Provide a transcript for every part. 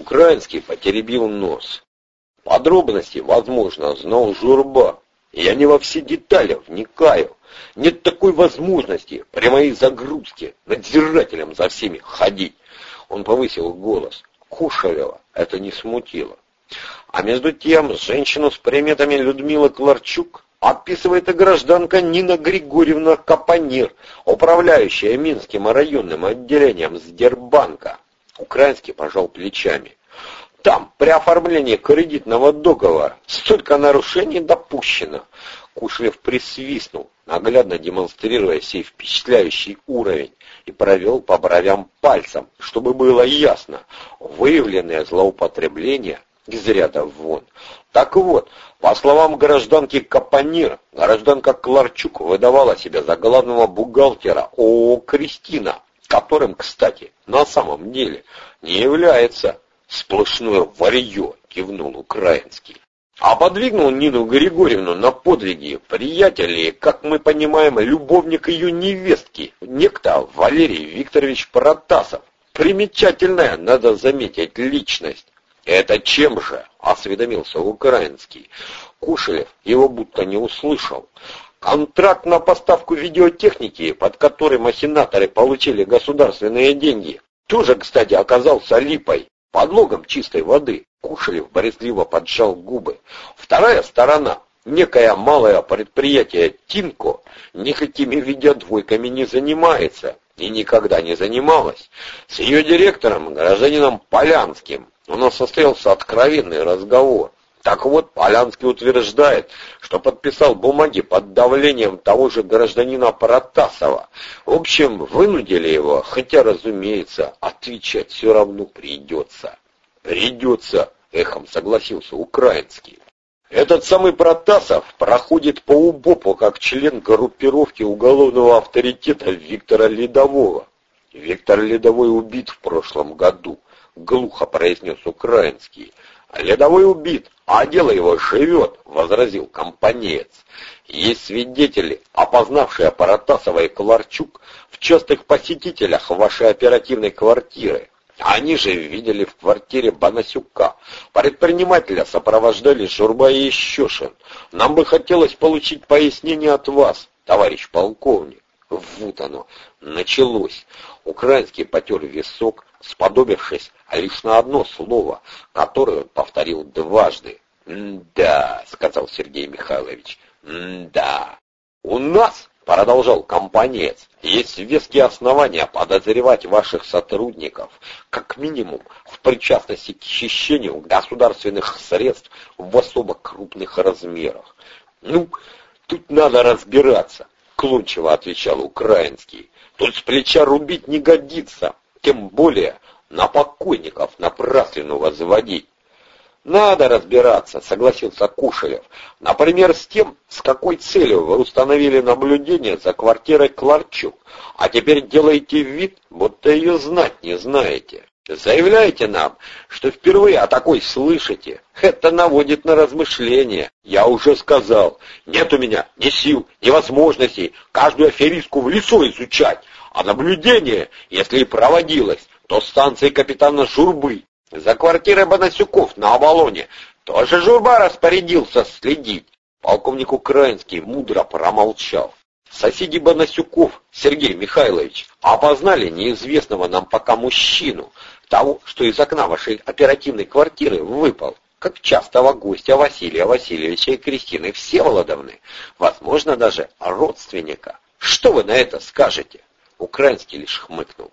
Украинский потеребил нос. Подробности, возможно, знал Журба. Я не во все детали вникаю. Нет такой возможности при моей загрузке надзирателем за всеми ходить. Он повысил голос. Кушалева это не смутило. А между тем, женщину с приметами Людмила Кларчук описывает и гражданка Нина Григорьевна Капанир, управляющая Минским районным отделением Сбербанка. Украинский пожал плечами. Там, при оформлении кредитного договора, столько нарушений допущено. Кушлев присвистнул, наглядно демонстрируя сей впечатляющий уровень, и провел по бровям пальцем, чтобы было ясно, выявленные злоупотребления из ряда вон. Так вот, по словам гражданки Капанир, гражданка Кларчук выдавала себя за главного бухгалтера ООО «Кристина», которым, кстати, на самом деле не является сплошное варье, кивнул Украинский. А подвигнул Нину Григорьевну на подвиги приятелей, как мы понимаем, любовник ее невестки, некто Валерий Викторович Протасов. Примечательная, надо заметить, личность. «Это чем же?» — осведомился Украинский. Кушелев его будто не услышал. Контракт на поставку видеотехники, под который махинаторы получили государственные деньги, тоже, кстати, оказался липой, подлогом чистой воды. Кушелев борезливо поджал губы. Вторая сторона, некое малое предприятие «Тинко», никакими видеодвойками не занимается и никогда не занималась. С ее директором, гражданином Полянским, у нас состоялся откровенный разговор. Так вот, Полянский утверждает, что подписал бумаги под давлением того же гражданина Протасова. В общем, вынудили его, хотя, разумеется, отвечать все равно придется. «Придется», — эхом согласился Украинский. Этот самый Протасов проходит по УБОПу как член группировки уголовного авторитета Виктора Ледового. Виктор Ледовой убит в прошлом году, глухо произнес Украинский. «Ледовой убит, а дело его живет», — возразил компанеец. «Есть свидетели, опознавшие Паратасова и Кларчук в частых посетителях вашей оперативной квартиры. Они же видели в квартире Банасюка. Предпринимателя сопровождали Журба и Ищешин. Нам бы хотелось получить пояснение от вас, товарищ полковник. Вот оно, началось. Украинский потер висок, сподобившись лишь на одно слово, которое он повторил дважды. «Да», — сказал Сергей Михайлович, «да». «У нас Продолжал компанец. Есть веские основания подозревать ваших сотрудников, как минимум, в причастности к хищению государственных средств в особо крупных размерах. Ну, тут надо разбираться, клончиво отвечал украинский. Тут с плеча рубить не годится, тем более на покойников напраслину возводить. «Надо разбираться», — согласился Кушелев. «Например, с тем, с какой целью вы установили наблюдение за квартирой Кларчук, а теперь делаете вид, будто ее знать не знаете. Заявляете нам, что впервые о такой слышите. Это наводит на размышления. Я уже сказал, нет у меня ни сил, ни возможностей каждую аферистку в лицо изучать, а наблюдение, если и проводилось, то станции капитана Журбы за квартирой Бонасюков на Авалоне тоже Журба распорядился следить. Полковник Украинский мудро промолчал. Соседи Бонасюков, Сергей Михайлович, опознали неизвестного нам пока мужчину, того, что из окна вашей оперативной квартиры выпал, как частого гостя Василия Васильевича и Кристины Всеволодовны, возможно, даже родственника. Что вы на это скажете? Украинский лишь хмыкнул.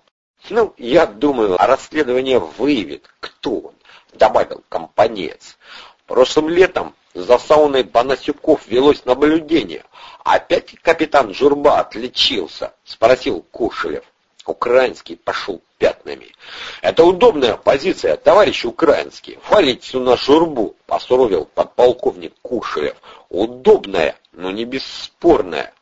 Ну, я думаю, расследование выявит, кто он, добавил компанец. Прошлым летом за сауной Панасюков велось наблюдение. Опять капитан Журба отличился, спросил Кушелев. Украинский пошел пятнами. «Это удобная позиция, товарищ Украинский. Фалить всю на журбу», — посуровил подполковник Кушелев. «Удобная, но не бесспорная.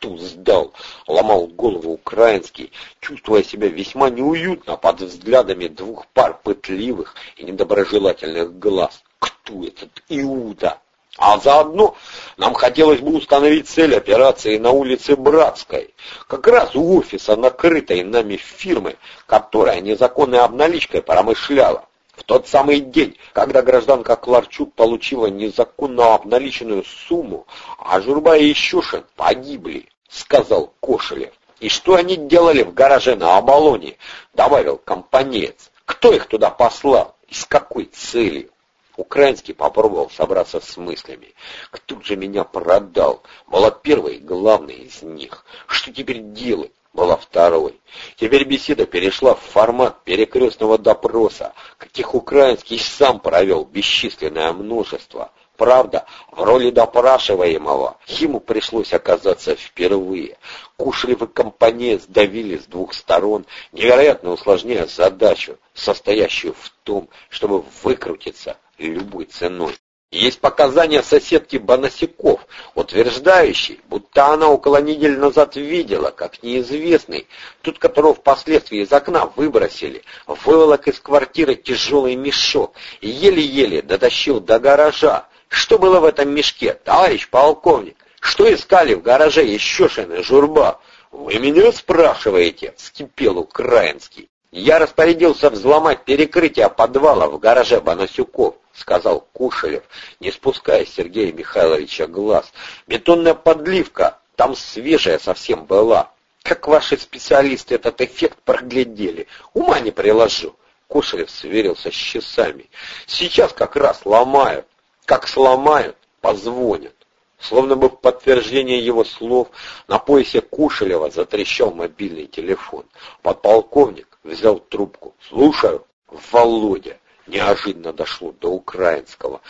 Кто сдал? Ломал голову украинский, чувствуя себя весьма неуютно под взглядами двух пар пытливых и недоброжелательных глаз. Кто этот Иуда? А заодно нам хотелось бы установить цель операции на улице Братской, как раз у офиса накрытой нами фирмы, которая незаконной обналичкой промышляла. В тот самый день, когда гражданка Кларчук получила незаконно обналиченную сумму, а Журба и Щушин погибли, сказал Кошелев. «И что они делали в гараже на Оболоне?» — добавил компанеец. «Кто их туда послал? И с какой целью?» Украинский попробовал собраться с мыслями. Кто же меня продал? Была первой и главной из них. Что теперь делать? Была второй. Теперь беседа перешла в формат перекрестного допроса, каких украинский сам провел бесчисленное множество. Правда, в роли допрашиваемого ему пришлось оказаться впервые. Кушелев и компания сдавили с двух сторон, невероятно усложняя задачу, состоящую в том, чтобы выкрутиться любой ценой. Есть показания соседки Бонасяков, утверждающей, будто она около недели назад видела, как неизвестный, тот, которого впоследствии из окна выбросили, выволок из квартиры тяжелый мешок и еле-еле дотащил до гаража. Что было в этом мешке, товарищ полковник? Что искали в гараже еще шины журба? Вы меня спрашиваете? — вскипел Украинский. Я распорядился взломать перекрытие подвала в гараже Бонасюков. — сказал Кушелев, не спуская Сергея Михайловича глаз. «Бетонная подливка там свежая совсем была. Как ваши специалисты этот эффект проглядели? Ума не приложу». Кушелев сверился с часами. «Сейчас как раз ломают. Как сломают, позвонят». Словно бы в подтверждение его слов на поясе Кушелева затрещал мобильный телефон. Подполковник взял трубку. «Слушаю, Володя». Неожиданно дошло до украинского.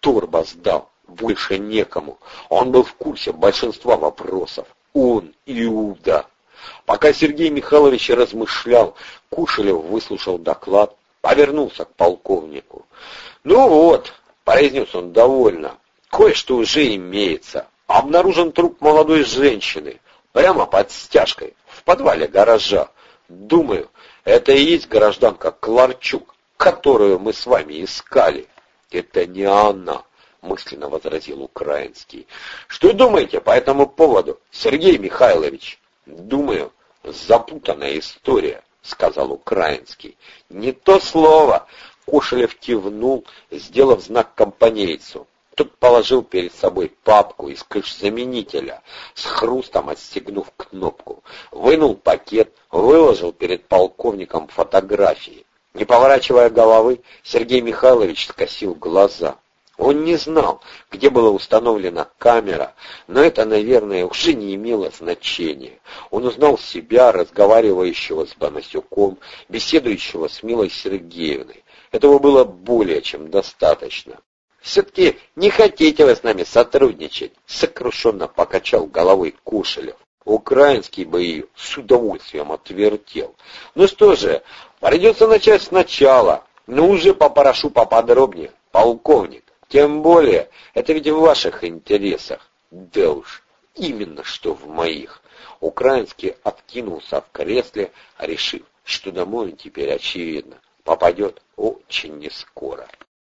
Турбо сдал, больше некому. Он был в курсе большинства вопросов. Он, Иуда. Пока Сергей Михайлович размышлял, Кушелев выслушал доклад, повернулся к полковнику. «Ну вот», — произнес он довольно, — «кое-что уже имеется. Обнаружен труп молодой женщины, прямо под стяжкой, в подвале гаража. Думаю, это и есть гражданка Кларчук, которую мы с вами искали. Это не она, мысленно возразил Украинский. Что думаете по этому поводу, Сергей Михайлович? Думаю, запутанная история, сказал Украинский. Не то слово. Кошелев кивнул, сделав знак компанейцу. Тот положил перед собой папку из ключ-заменителя, с хрустом отстегнув кнопку. Вынул пакет, выложил перед полковником фотографии. Не поворачивая головы, Сергей Михайлович скосил глаза. Он не знал, где была установлена камера, но это, наверное, уже не имело значения. Он узнал себя, разговаривающего с Бонасюком, беседующего с Милой Сергеевной. Этого было более чем достаточно. «Все-таки не хотите вы с нами сотрудничать?» — сокрушенно покачал головой Кушелев. Украинский бы ее с удовольствием отвертел. «Ну что же, Придется начать сначала. Ну уже попорошу поподробнее, полковник. Тем более, это ведь в ваших интересах. Да уж, именно что в моих. Украинский откинулся в кресле, решив, что домой теперь, очевидно, попадет очень нескоро.